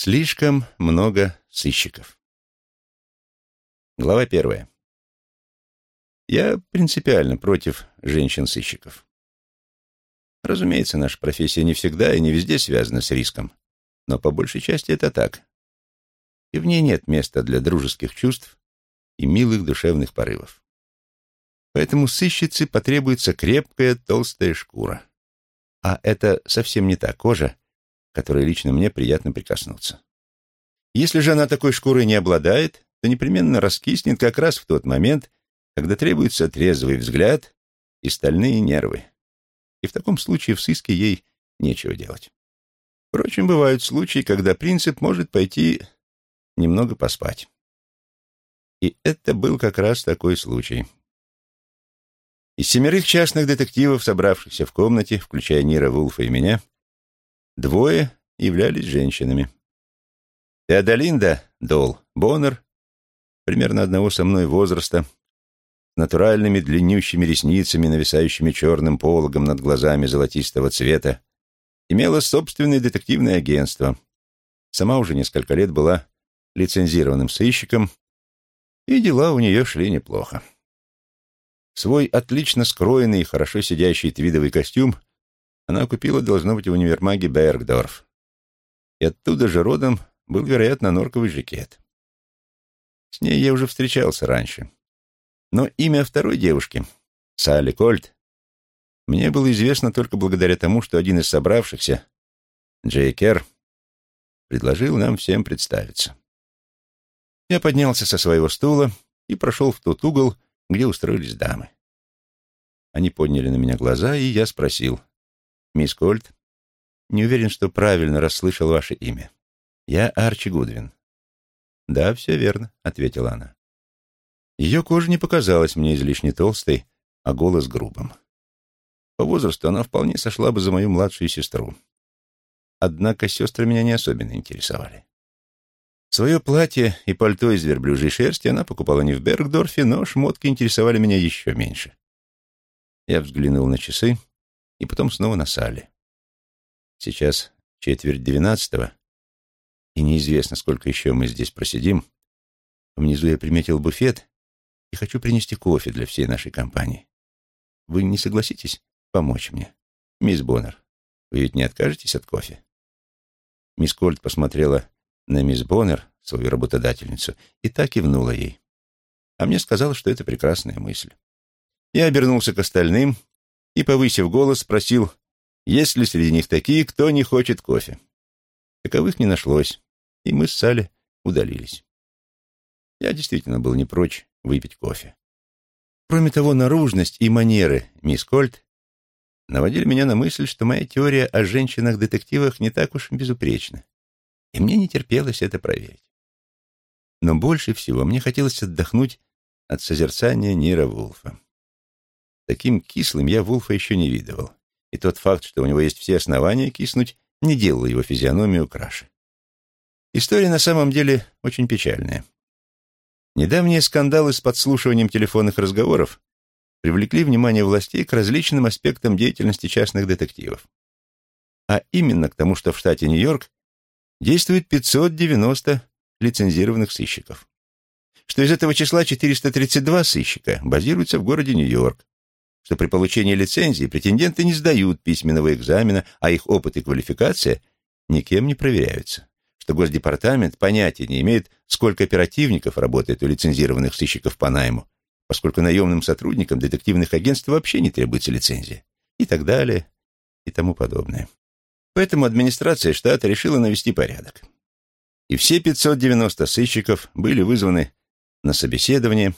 Слишком много сыщиков. Глава первая. Я принципиально против женщин-сыщиков. Разумеется, наша профессия не всегда и не везде связана с риском, но по большей части это так. И в ней нет места для дружеских чувств и милых душевных порывов. Поэтому сыщице потребуется крепкая толстая шкура. А это совсем не та кожа, которой лично мне приятно прикоснуться. Если же она такой шкурой не обладает, то непременно раскиснет как раз в тот момент, когда требуется трезвый взгляд и стальные нервы. И в таком случае в сыске ей нечего делать. Впрочем, бывают случаи, когда принцип может пойти немного поспать. И это был как раз такой случай. Из семерых частных детективов, собравшихся в комнате, включая Нира Вулфа и меня, Двое являлись женщинами. Теодолинда Дол Боннер, примерно одного со мной возраста, с натуральными длиннющими ресницами, нависающими черным пологом над глазами золотистого цвета, имела собственное детективное агентство. Сама уже несколько лет была лицензированным сыщиком, и дела у нее шли неплохо. Свой отлично скроенный и хорошо сидящий твидовый костюм она купила, должно быть, в универмаге Бергдорф. И оттуда же родом был, вероятно, норковый жакет. С ней я уже встречался раньше. Но имя второй девушки, Салли Кольт, мне было известно только благодаря тому, что один из собравшихся, Джей Кер, предложил нам всем представиться. Я поднялся со своего стула и прошел в тот угол, где устроились дамы. Они подняли на меня глаза, и я спросил, «Мисс Кольт, не уверен, что правильно расслышал ваше имя. Я Арчи Гудвин». «Да, все верно», — ответила она. Ее кожа не показалась мне излишне толстой, а голос грубым. По возрасту она вполне сошла бы за мою младшую сестру. Однако сестры меня не особенно интересовали. Свое платье и пальто из верблюжьей шерсти она покупала не в Бергдорфе, но шмотки интересовали меня еще меньше. Я взглянул на часы и потом снова на Салли. Сейчас четверть двенадцатого, и неизвестно, сколько еще мы здесь просидим. Внизу я приметил буфет и хочу принести кофе для всей нашей компании. Вы не согласитесь помочь мне? Мисс Боннер, вы ведь не откажетесь от кофе? Мисс Кольт посмотрела на мисс Боннер, свою работодательницу, и так кивнула ей. А мне сказала, что это прекрасная мысль. Я обернулся к остальным и, повысив голос, спросил, есть ли среди них такие, кто не хочет кофе. Таковых не нашлось, и мы с Салли удалились. Я действительно был не прочь выпить кофе. Кроме того, наружность и манеры мисс Кольт наводили меня на мысль, что моя теория о женщинах-детективах не так уж безупречна, и мне не терпелось это проверить. Но больше всего мне хотелось отдохнуть от созерцания Нира Вулфа. Таким кислым я Вулфа еще не видывал, и тот факт, что у него есть все основания киснуть, не делал его физиономию краше. История на самом деле очень печальная. Недавние скандалы с подслушиванием телефонных разговоров привлекли внимание властей к различным аспектам деятельности частных детективов. А именно к тому, что в штате Нью-Йорк действует 590 лицензированных сыщиков. Что из этого числа 432 сыщика базируются в городе Нью-Йорк, что при получении лицензии претенденты не сдают письменного экзамена, а их опыт и квалификация никем не проверяются, что Госдепартамент понятия не имеет, сколько оперативников работает у лицензированных сыщиков по найму, поскольку наемным сотрудникам детективных агентств вообще не требуется лицензия, и так далее, и тому подобное. Поэтому администрация штата решила навести порядок. И все 590 сыщиков были вызваны на собеседование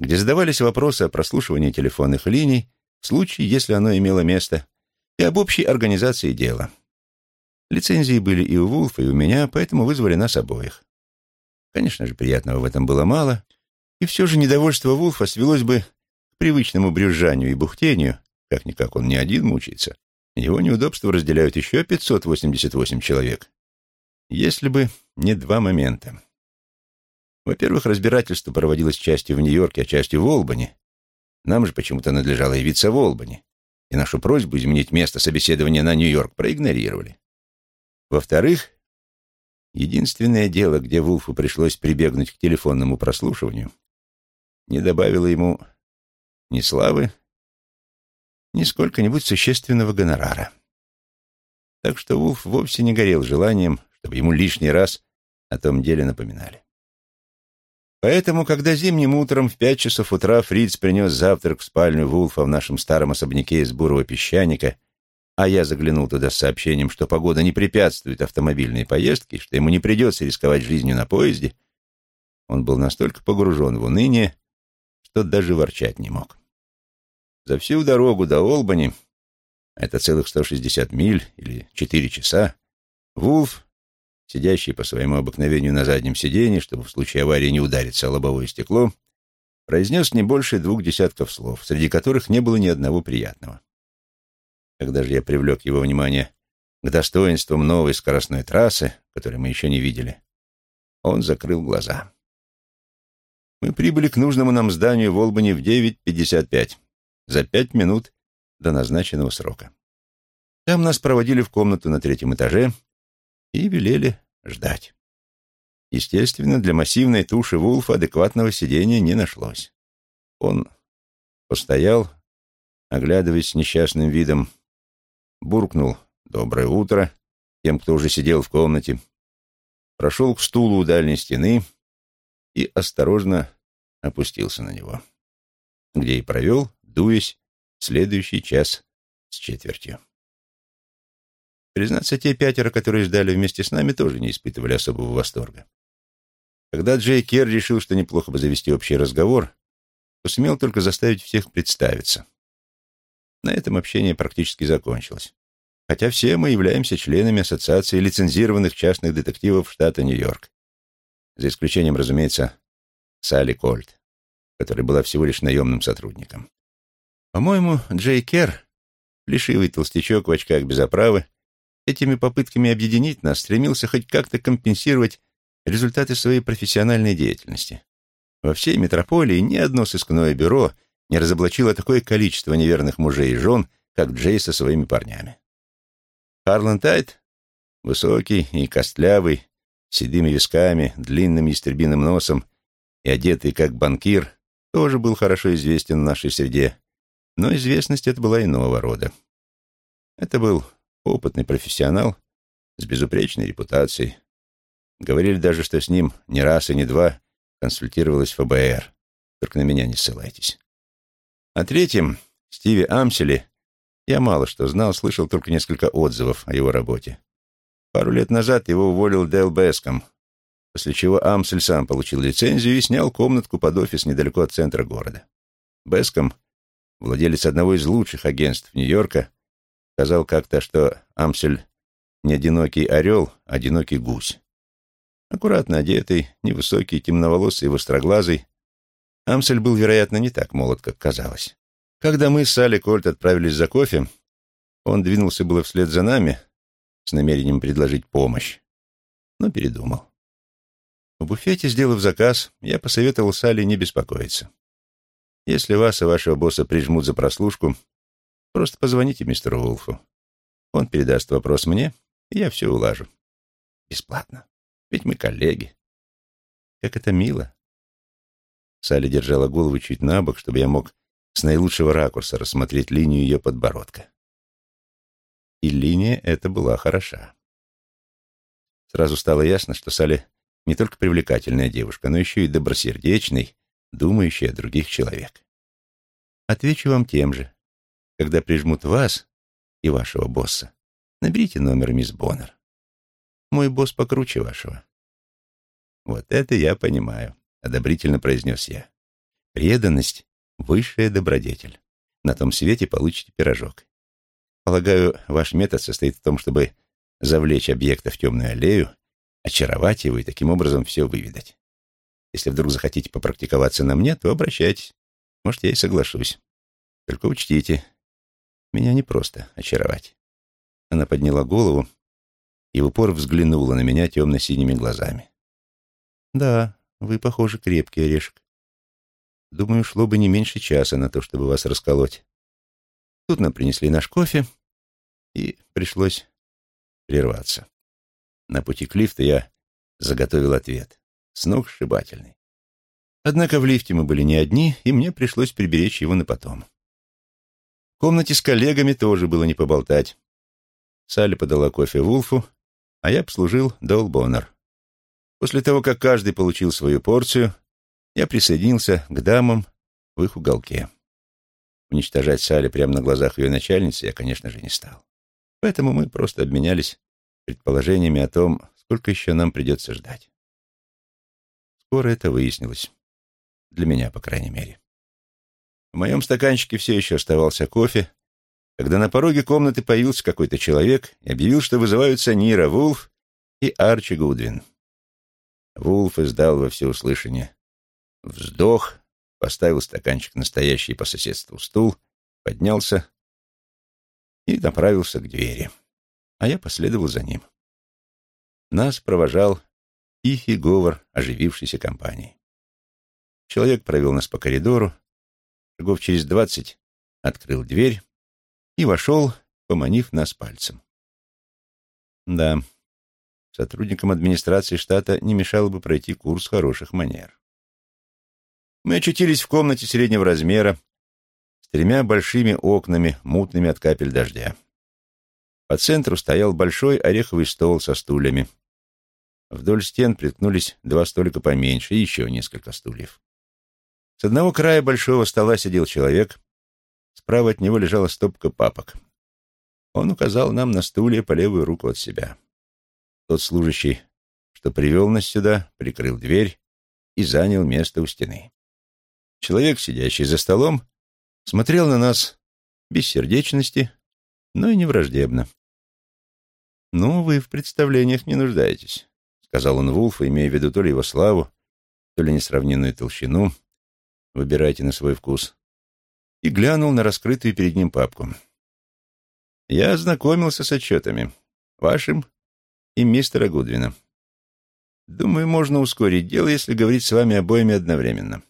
где задавались вопросы о прослушивании телефонных линий в случае, если оно имело место, и об общей организации дела. Лицензии были и у Вулфа, и у меня, поэтому вызвали нас обоих. Конечно же, приятного в этом было мало, и все же недовольство Вулфа свелось бы к привычному брюзжанию и бухтению, как-никак он не один мучается. Его неудобства разделяют еще 588 человек. Если бы не два момента. Во-первых, разбирательство проводилось частью в Нью-Йорке, а частью в Олбани. Нам же почему-то надлежало явиться в Олбани, и нашу просьбу изменить место собеседования на Нью-Йорк проигнорировали. Во-вторых, единственное дело, где Вулфу пришлось прибегнуть к телефонному прослушиванию, не добавило ему ни славы, ни сколько-нибудь существенного гонорара. Так что Вулф вовсе не горел желанием, чтобы ему лишний раз о том деле напоминали. Поэтому, когда зимним утром в пять часов утра Фриц принес завтрак в спальню Вулфа в нашем старом особняке из бурого песчаника, а я заглянул туда с сообщением, что погода не препятствует автомобильной поездке, что ему не придется рисковать жизнью на поезде, он был настолько погружен в уныние, что даже ворчать не мог. За всю дорогу до Олбани, это целых 160 миль или 4 часа, Вулф сидящий по своему обыкновению на заднем сиденье, чтобы в случае аварии не удариться о лобовое стекло, произнес не больше двух десятков слов, среди которых не было ни одного приятного. Когда же я привлек его внимание к достоинствам новой скоростной трассы, которую мы еще не видели, он закрыл глаза. Мы прибыли к нужному нам зданию в Олбани в 9.55, за пять минут до назначенного срока. Там нас проводили в комнату на третьем этаже, и велели ждать. Естественно, для массивной туши Вулфа адекватного сидения не нашлось. Он постоял, оглядываясь с несчастным видом, буркнул «Доброе утро» тем, кто уже сидел в комнате, прошел к стулу у дальней стены и осторожно опустился на него, где и провел, дуясь, следующий час с четвертью. Признаться, те пятеро, которые ждали вместе с нами, тоже не испытывали особого восторга. Когда Джей Кер решил, что неплохо бы завести общий разговор, то сумел только заставить всех представиться. На этом общение практически закончилось. Хотя все мы являемся членами Ассоциации лицензированных частных детективов штата Нью-Йорк. За исключением, разумеется, Салли Кольт, которая была всего лишь наемным сотрудником. По-моему, Джей Кер, плешивый толстячок в очках без оправы, этими попытками объединить нас стремился хоть как-то компенсировать результаты своей профессиональной деятельности. Во всей метрополии ни одно сыскное бюро не разоблачило такое количество неверных мужей и жен, как Джей со своими парнями. Харлан Тайт, высокий и костлявый, с седыми висками, длинным ястребиным носом и одетый как банкир, тоже был хорошо известен в нашей среде, но известность эта была иного рода. Это был опытный профессионал с безупречной репутацией. Говорили даже, что с ним не раз и не два консультировалась ФБР. Только на меня не ссылайтесь. О третьем, Стиве Амселе, я мало что знал, слышал только несколько отзывов о его работе. Пару лет назад его уволил Дэл Беском, после чего Амсель сам получил лицензию и снял комнатку под офис недалеко от центра города. Беском, владелец одного из лучших агентств Нью-Йорка, сказал как-то, что Амсель не одинокий орел, а одинокий гусь. Аккуратно одетый, невысокий, темноволосый востроглазый, Амсель был, вероятно, не так молод, как казалось. Когда мы с Салли Кольт отправились за кофе, он двинулся было вслед за нами с намерением предложить помощь, но передумал. В буфете, сделав заказ, я посоветовал Салли не беспокоиться. Если вас и вашего босса прижмут за прослушку, Просто позвоните мистеру Вулфу. Он передаст вопрос мне, и я все улажу. Бесплатно. Ведь мы коллеги. Как это мило. Салли держала голову чуть на бок, чтобы я мог с наилучшего ракурса рассмотреть линию ее подбородка. И линия эта была хороша. Сразу стало ясно, что Салли не только привлекательная девушка, но еще и добросердечный, думающий о других человек. Отвечу вам тем же. Когда прижмут вас и вашего босса, наберите номер мисс Боннер. Мой босс покруче вашего. Вот это я понимаю, одобрительно произнес я. Преданность — высшая добродетель. На том свете получите пирожок. Полагаю, ваш метод состоит в том, чтобы завлечь объекта в темную аллею, очаровать его и таким образом все выведать. Если вдруг захотите попрактиковаться на мне, то обращайтесь. Может, я и соглашусь. Только учтите, меня не просто очаровать. Она подняла голову и в упор взглянула на меня темно-синими глазами. «Да, вы, похоже, крепкий орешек. Думаю, шло бы не меньше часа на то, чтобы вас расколоть. Тут нам принесли наш кофе, и пришлось прерваться. На пути к лифту я заготовил ответ. Сногсшибательный. Однако в лифте мы были не одни, и мне пришлось приберечь его на потом. Комнате с коллегами тоже было не поболтать. Салли подала кофе Вулфу, а я обслужил Дол Боннер. После того, как каждый получил свою порцию, я присоединился к дамам в их уголке. Уничтожать Салли прямо на глазах ее начальницы я, конечно же, не стал. Поэтому мы просто обменялись предположениями о том, сколько еще нам придется ждать. Скоро это выяснилось. Для меня, по крайней мере. В моем стаканчике все еще оставался кофе, когда на пороге комнаты появился какой-то человек и объявил, что вызываются Нира Вулф и Арчи Гудвин. Вулф издал во всеуслышание вздох, поставил стаканчик настоящий по соседству стул, поднялся и направился к двери, а я последовал за ним. Нас провожал тихий говор оживившейся компании. Человек провел нас по коридору, шагов через двадцать открыл дверь и вошел, поманив нас пальцем. Да, сотрудникам администрации штата не мешало бы пройти курс хороших манер. Мы очутились в комнате среднего размера с тремя большими окнами, мутными от капель дождя. По центру стоял большой ореховый стол со стульями. Вдоль стен приткнулись два столика поменьше и еще несколько стульев. С одного края большого стола сидел человек, справа от него лежала стопка папок. Он указал нам на стулья по левую руку от себя. Тот служащий, что привел нас сюда, прикрыл дверь и занял место у стены. Человек, сидящий за столом, смотрел на нас без сердечности, но и не враждебно. «Ну, вы в представлениях не нуждаетесь», — сказал он Вулфу, имея в виду то ли его славу, то ли несравненную толщину, Выбирайте на свой вкус. И глянул на раскрытую перед ним папку. Я ознакомился с отчетами. Вашим и мистера Гудвина. Думаю, можно ускорить дело, если говорить с вами обоими одновременно.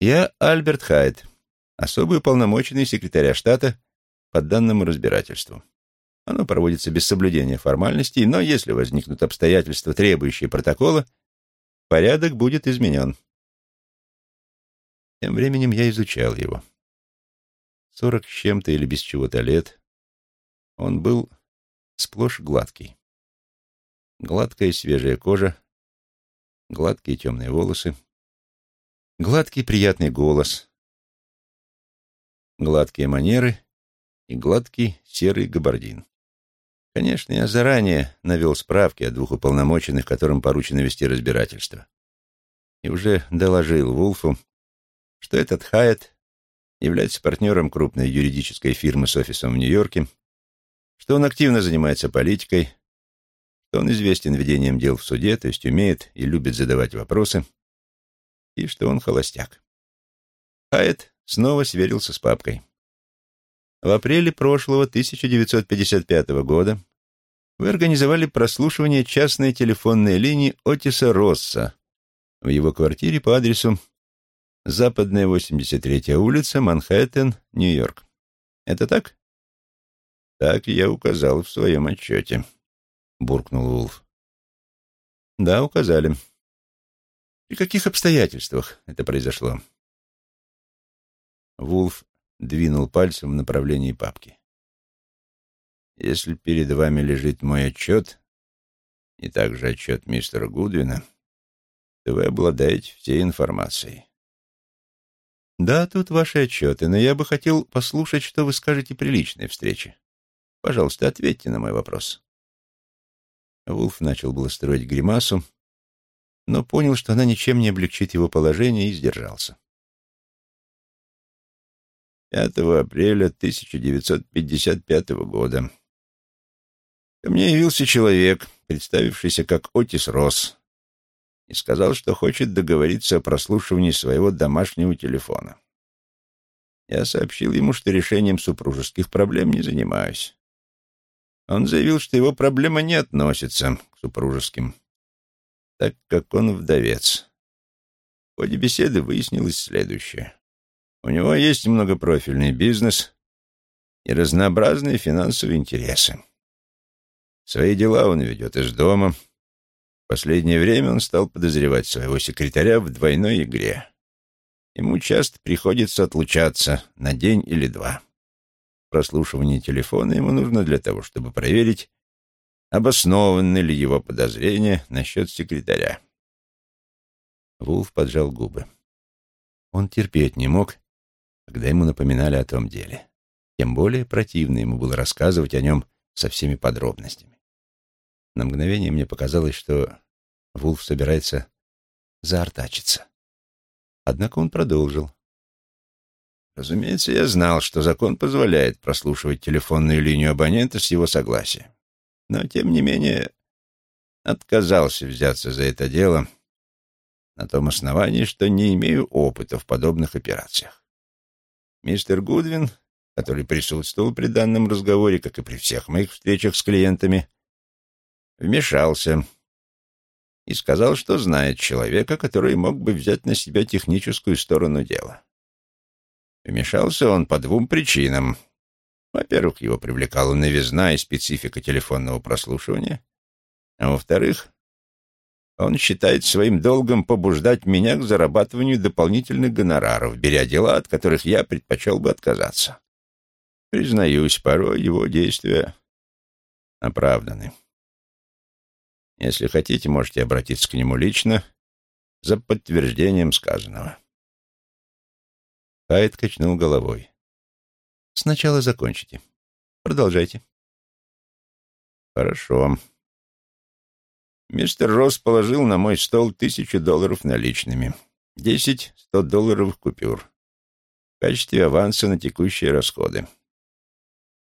Я Альберт Хайт, особый уполномоченный секретаря штата по данному разбирательству. Оно проводится без соблюдения формальностей, но если возникнут обстоятельства, требующие протокола, порядок будет изменен. Тем временем я изучал его. Сорок с чем-то или без чего-то лет. Он был сплошь гладкий. Гладкая свежая кожа, гладкие темные волосы, гладкий приятный голос, гладкие манеры и гладкий серый габардин. Конечно, я заранее навел справки о двух уполномоченных, которым поручено вести разбирательство. И уже доложил Вулфу, что этот Хайет является партнером крупной юридической фирмы с офисом в Нью-Йорке, что он активно занимается политикой, что он известен ведением дел в суде, то есть умеет и любит задавать вопросы, и что он холостяк. Хайет снова сверился с папкой. В апреле прошлого 1955 года вы организовали прослушивание частной телефонной линии Отиса Росса в его квартире по адресу Западная 83-я улица, Манхэттен, Нью-Йорк. Это так? Так я указал в своем отчете, буркнул Вулф. Да, указали. При каких обстоятельствах это произошло? Вулф двинул пальцем в направлении папки. Если перед вами лежит мой отчет, и также отчет мистера Гудвина, то вы обладаете всей информацией. Да, тут ваши отчеты, но я бы хотел послушать, что вы скажете при личной встрече. Пожалуйста, ответьте на мой вопрос. Вулф начал было строить гримасу, но понял, что она ничем не облегчит его положение, и сдержался. 5 апреля 1955 года ко мне явился человек, представившийся как Отис Росс, и сказал, что хочет договориться о прослушивании своего домашнего телефона. Я сообщил ему, что решением супружеских проблем не занимаюсь. Он заявил, что его проблема не относится к супружеским, так как он вдовец. В ходе беседы выяснилось следующее. У него есть многопрофильный бизнес и разнообразные финансовые интересы. Свои дела он ведет из дома, последнее время он стал подозревать своего секретаря в двойной игре. Ему часто приходится отлучаться на день или два. Прослушивание телефона ему нужно для того, чтобы проверить, обоснованы ли его подозрения насчет секретаря. Вулф поджал губы. Он терпеть не мог, когда ему напоминали о том деле. Тем более противно ему было рассказывать о нем со всеми подробностями. На мгновение мне показалось, что Вулф собирается заортачиться. Однако он продолжил. Разумеется, я знал, что закон позволяет прослушивать телефонную линию абонента с его согласия. Но, тем не менее, отказался взяться за это дело на том основании, что не имею опыта в подобных операциях. Мистер Гудвин, который присутствовал при данном разговоре, как и при всех моих встречах с клиентами, вмешался и сказал, что знает человека, который мог бы взять на себя техническую сторону дела. Вмешался он по двум причинам. Во-первых, его привлекала новизна и специфика телефонного прослушивания, а во-вторых, он считает своим долгом побуждать меня к зарабатыванию дополнительных гонораров, беря дела, от которых я предпочел бы отказаться. Признаюсь, порой его действия оправданы. Если хотите, можете обратиться к нему лично за подтверждением сказанного. Хайд качнул головой. Сначала закончите. Продолжайте. Хорошо. Мистер Росс положил на мой стол тысячу долларов наличными. Десять сто долларовых купюр. В качестве аванса на текущие расходы.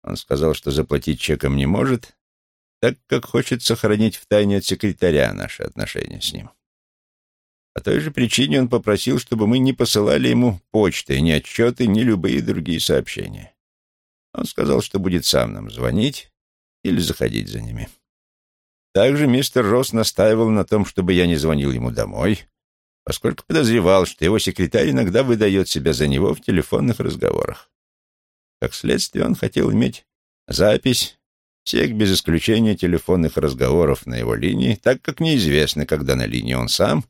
Он сказал, что заплатить чеком не может, так как хочет сохранить в тайне от секретаря наши отношения с ним. По той же причине он попросил, чтобы мы не посылали ему почты, ни отчеты, ни любые другие сообщения. Он сказал, что будет сам нам звонить или заходить за ними. Также мистер Росс настаивал на том, чтобы я не звонил ему домой, поскольку подозревал, что его секретарь иногда выдает себя за него в телефонных разговорах. Как следствие, он хотел иметь запись всех без исключения телефонных разговоров на его линии, так как неизвестно, когда на линии он сам,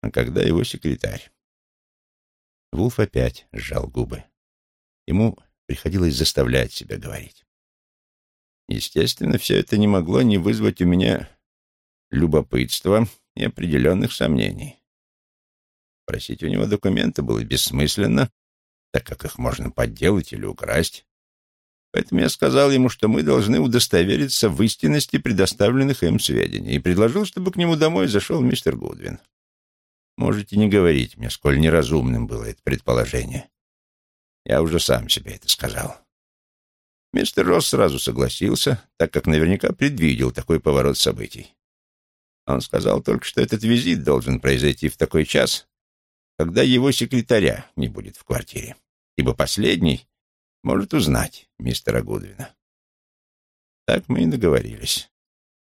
а когда его секретарь. Вулф опять сжал губы. Ему приходилось заставлять себя говорить. Естественно, все это не могло не вызвать у меня любопытства и определенных сомнений. Просить у него документы было бессмысленно, так как их можно подделать или украсть. Поэтому я сказал ему, что мы должны удостовериться в истинности предоставленных им сведений, и предложил, чтобы к нему домой зашел мистер Гудвин. Можете не говорить мне, сколь неразумным было это предположение. Я уже сам себе это сказал. Мистер Росс сразу согласился, так как наверняка предвидел такой поворот событий. Он сказал только, что этот визит должен произойти в такой час, когда его секретаря не будет в квартире, ибо последний может узнать мистера Гудвина. Так мы и договорились.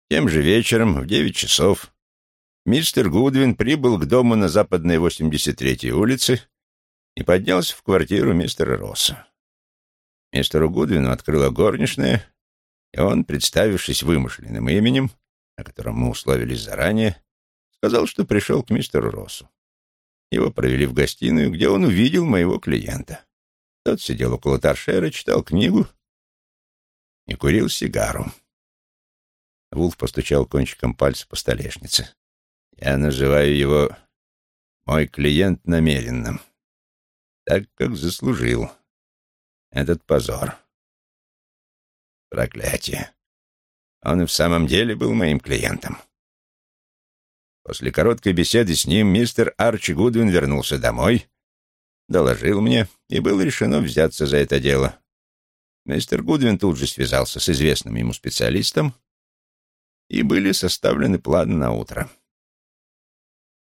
Тем же вечером, в девять часов, мистер Гудвин прибыл к дому на западной 83-й улице и поднялся в квартиру мистера Росса. Мистеру Гудвину открыла горничная, и он, представившись вымышленным именем, о котором мы условились заранее, сказал, что пришел к мистеру Россу. Его провели в гостиную, где он увидел моего клиента. Тот сидел около торшера, читал книгу и курил сигару. Вулф постучал кончиком пальца по столешнице. «Я называю его мой клиент намеренным, так как заслужил этот позор. Проклятие. Он и в самом деле был моим клиентом». После короткой беседы с ним мистер Арчи Гудвин вернулся домой доложил мне, и было решено взяться за это дело. Мистер Гудвин тут же связался с известным ему специалистом, и были составлены планы на утро.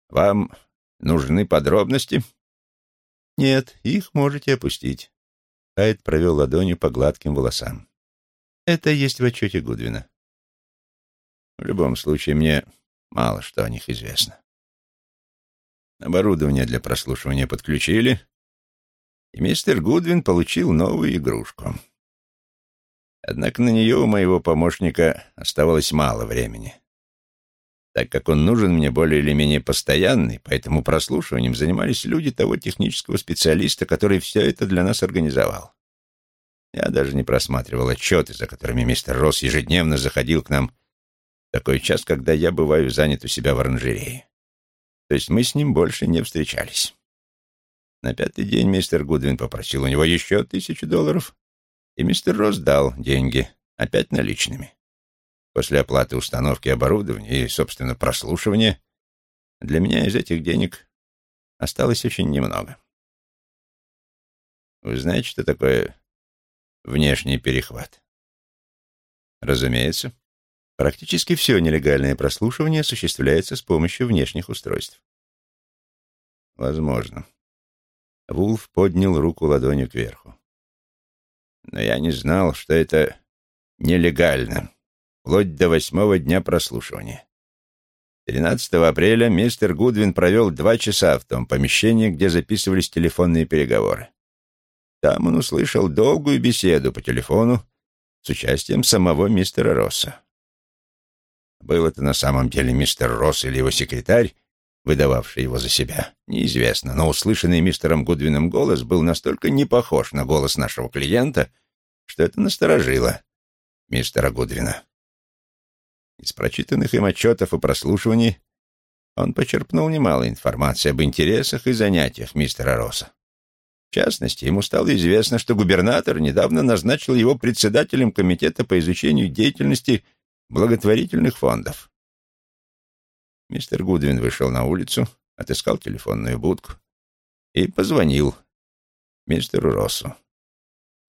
«Вам нужны подробности?» «Нет, их можете опустить». Хайд провел ладонью по гладким волосам. «Это есть в отчете Гудвина». «В любом случае, мне мало что о них известно. Оборудование для прослушивания подключили, и мистер Гудвин получил новую игрушку. Однако на нее у моего помощника оставалось мало времени. так как он нужен мне более или менее постоянный, поэтому прослушиванием занимались люди того технического специалиста, который все это для нас организовал. Я даже не просматривал отчеты, за которыми мистер Росс ежедневно заходил к нам в такой час, когда я бываю занят у себя в оранжерее. То есть мы с ним больше не встречались. На пятый день мистер Гудвин попросил у него еще тысячу долларов, и мистер Росс дал деньги, опять наличными. После оплаты установки оборудования и, собственно, прослушивания, для меня из этих денег осталось очень немного. Вы знаете, что такое внешний перехват? Разумеется. Практически все нелегальное прослушивание осуществляется с помощью внешних устройств. Возможно. Вулф поднял руку ладонью кверху. Но я не знал, что это нелегально, вплоть до восьмого дня прослушивания. 13 апреля мистер Гудвин провел два часа в том помещении, где записывались телефонные переговоры. Там он услышал долгую беседу по телефону с участием самого мистера Росса. Был это на самом деле мистер Росс или его секретарь, выдававший его за себя, неизвестно, но услышанный мистером Гудвином голос был настолько не похож на голос нашего клиента, что это насторожило мистера Гудвина. Из прочитанных им отчетов и прослушиваний он почерпнул немало информации об интересах и занятиях мистера Росса. В частности, ему стало известно, что губернатор недавно назначил его председателем комитета по изучению деятельности благотворительных фондов. Мистер Гудвин вышел на улицу, отыскал телефонную будку и позвонил мистеру Россу.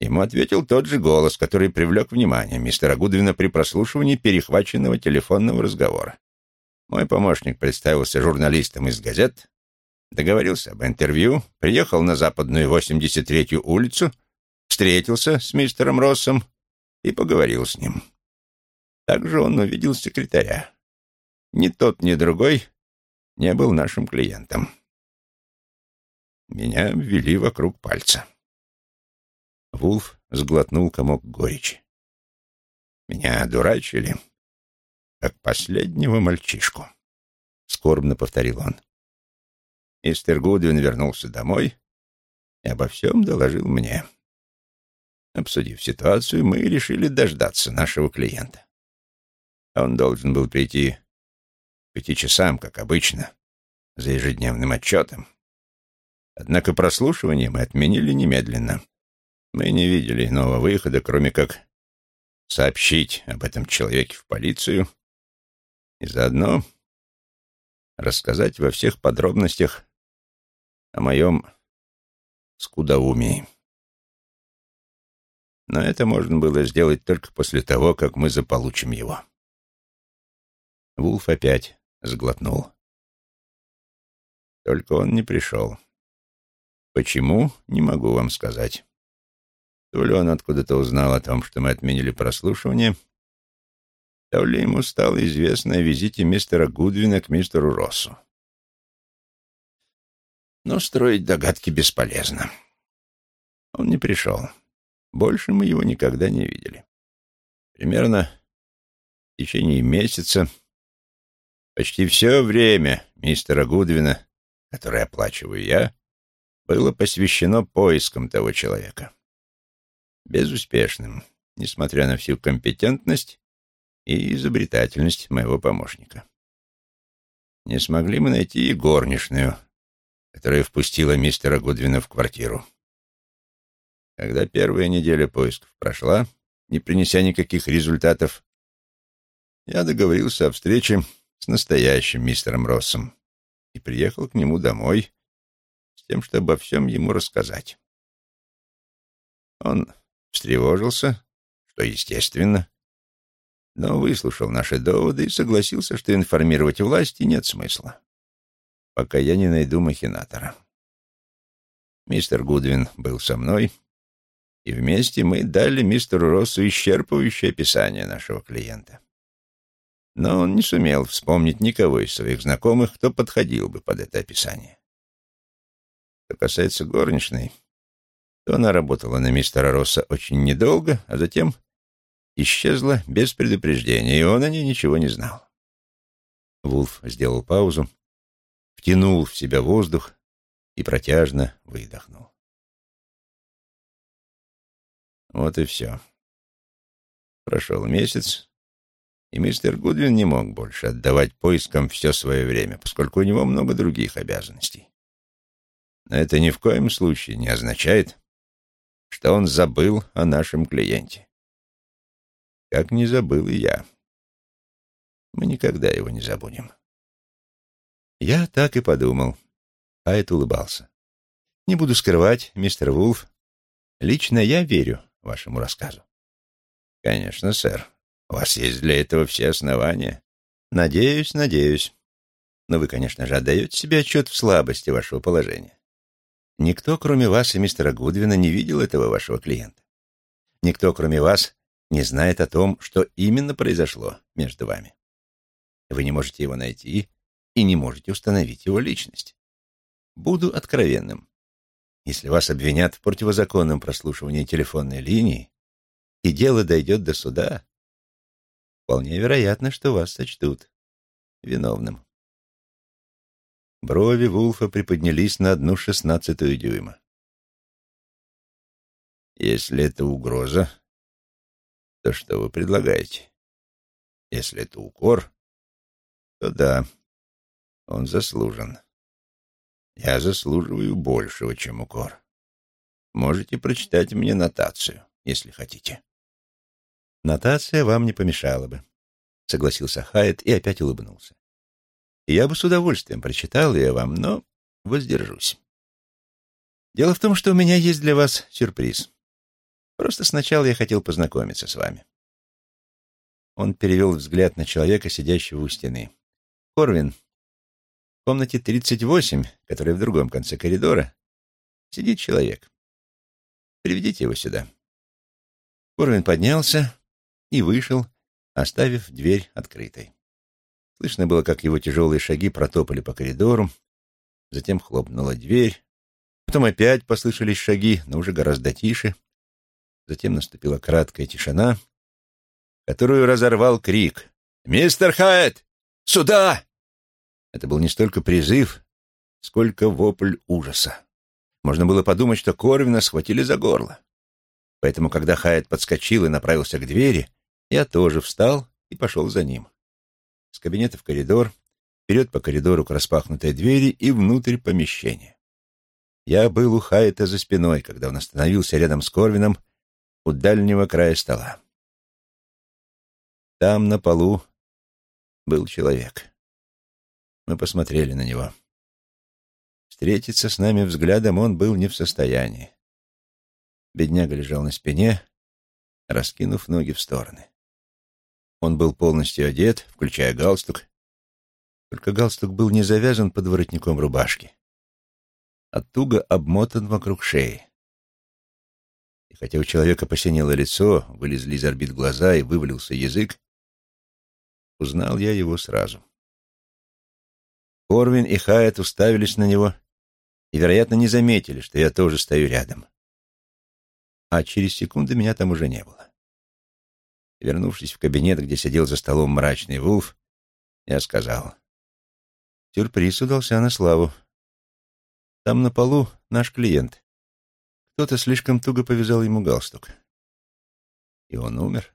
Ему ответил тот же голос, который привлек внимание мистера Гудвина при прослушивании перехваченного телефонного разговора. Мой помощник представился журналистом из газет, договорился об интервью, приехал на западную 83-ю улицу, встретился с мистером Россом и поговорил с ним. Также он увидел секретаря. Ни тот, ни другой не был нашим клиентом. Меня ввели вокруг пальца. Вулф сглотнул комок горечи. Меня дурачили, как последнего мальчишку, — скорбно повторил он. Мистер Гудвин вернулся домой и обо всем доложил мне. Обсудив ситуацию, мы решили дождаться нашего клиента. Он должен был прийти пяти часам, как обычно, за ежедневным отчетом. Однако прослушивание мы отменили немедленно. Мы не видели иного выхода, кроме как сообщить об этом человеке в полицию и заодно рассказать во всех подробностях о моем скудоумии. Но это можно было сделать только после того, как мы заполучим его. Вулф опять сглотнул. Только он не пришел. Почему, не могу вам сказать. То ли он откуда-то узнал о том, что мы отменили прослушивание, то ли ему стало известно о визите мистера Гудвина к мистеру Россу. Но строить догадки бесполезно. Он не пришел. Больше мы его никогда не видели. Примерно в течение месяца почти все время мистера Гудвина, которое оплачиваю я, было посвящено поискам того человека безуспешным, несмотря на всю компетентность и изобретательность моего помощника. Не смогли мы найти и горничную, которая впустила мистера Гудвина в квартиру. Когда первая неделя поисков прошла, не принеся никаких результатов, я договорился о встрече с настоящим мистером Россом и приехал к нему домой с тем, чтобы обо всем ему рассказать. Он встревожился, что естественно, но выслушал наши доводы и согласился, что информировать власти нет смысла, пока я не найду махинатора. Мистер Гудвин был со мной, и вместе мы дали мистеру Россу исчерпывающее описание нашего клиента. Но он не сумел вспомнить никого из своих знакомых, кто подходил бы под это описание. Что касается горничной, то она работала на мистера Росса очень недолго, а затем исчезла без предупреждения, и он о ней ничего не знал. Вулф сделал паузу, втянул в себя воздух и протяжно выдохнул. Вот и все. Прошел месяц, и мистер Гудвин не мог больше отдавать поискам все свое время, поскольку у него много других обязанностей. Но это ни в коем случае не означает, что он забыл о нашем клиенте. Как не забыл и я. Мы никогда его не забудем. Я так и подумал. Айт улыбался. Не буду скрывать, мистер Вулф, лично я верю вашему рассказу. Конечно, сэр. У вас есть для этого все основания. Надеюсь, надеюсь. Но вы, конечно же, отдаете себе отчет в слабости вашего положения. Никто, кроме вас и мистера Гудвина, не видел этого вашего клиента. Никто, кроме вас, не знает о том, что именно произошло между вами. Вы не можете его найти и не можете установить его личность. Буду откровенным. Если вас обвинят в противозаконном прослушивании телефонной линии, и дело дойдет до суда, вполне вероятно, что вас сочтут виновным. Брови Вулфа приподнялись на одну шестнадцатую дюйма. Если это угроза, то что вы предлагаете? Если это укор, то да, он заслужен. Я заслуживаю большего, чем укор. Можете прочитать мне нотацию, если хотите. Нотация вам не помешала бы, согласился Хайет и опять улыбнулся. Я бы с удовольствием прочитал ее вам, но воздержусь. Дело в том, что у меня есть для вас сюрприз. Просто сначала я хотел познакомиться с вами. Он перевел взгляд на человека, сидящего у стены. Корвин, в комнате 38, которая в другом конце коридора, сидит человек. Приведите его сюда. Корвин поднялся и вышел, оставив дверь открытой. Слышно было, как его тяжелые шаги протопали по коридору, затем хлопнула дверь, потом опять послышались шаги, но уже гораздо тише — Затем наступила краткая тишина, которую разорвал крик. «Мистер Хайет! Сюда!» Это был не столько призыв, сколько вопль ужаса. Можно было подумать, что Корвина схватили за горло. Поэтому, когда Хайет подскочил и направился к двери, я тоже встал и пошел за ним. С кабинета в коридор, вперед по коридору к распахнутой двери и внутрь помещения. Я был у Хайета за спиной, когда он остановился рядом с Корвином у дальнего края стола. Там, на полу, был человек. Мы посмотрели на него. Встретиться с нами взглядом он был не в состоянии. Бедняга лежал на спине, раскинув ноги в стороны. Он был полностью одет, включая галстук, только галстук был не завязан под воротником рубашки, а туго обмотан вокруг шеи. И хотя у человека посинело лицо, вылезли из орбит глаза и вывалился язык, узнал я его сразу. Корвин и Хайет уставились на него и, вероятно, не заметили, что я тоже стою рядом. А через секунду меня там уже не было. Вернувшись в кабинет, где сидел за столом мрачный Вулф, я сказал, «Сюрприз удался на славу. Там на полу наш клиент. Кто-то слишком туго повязал ему галстук. И он умер.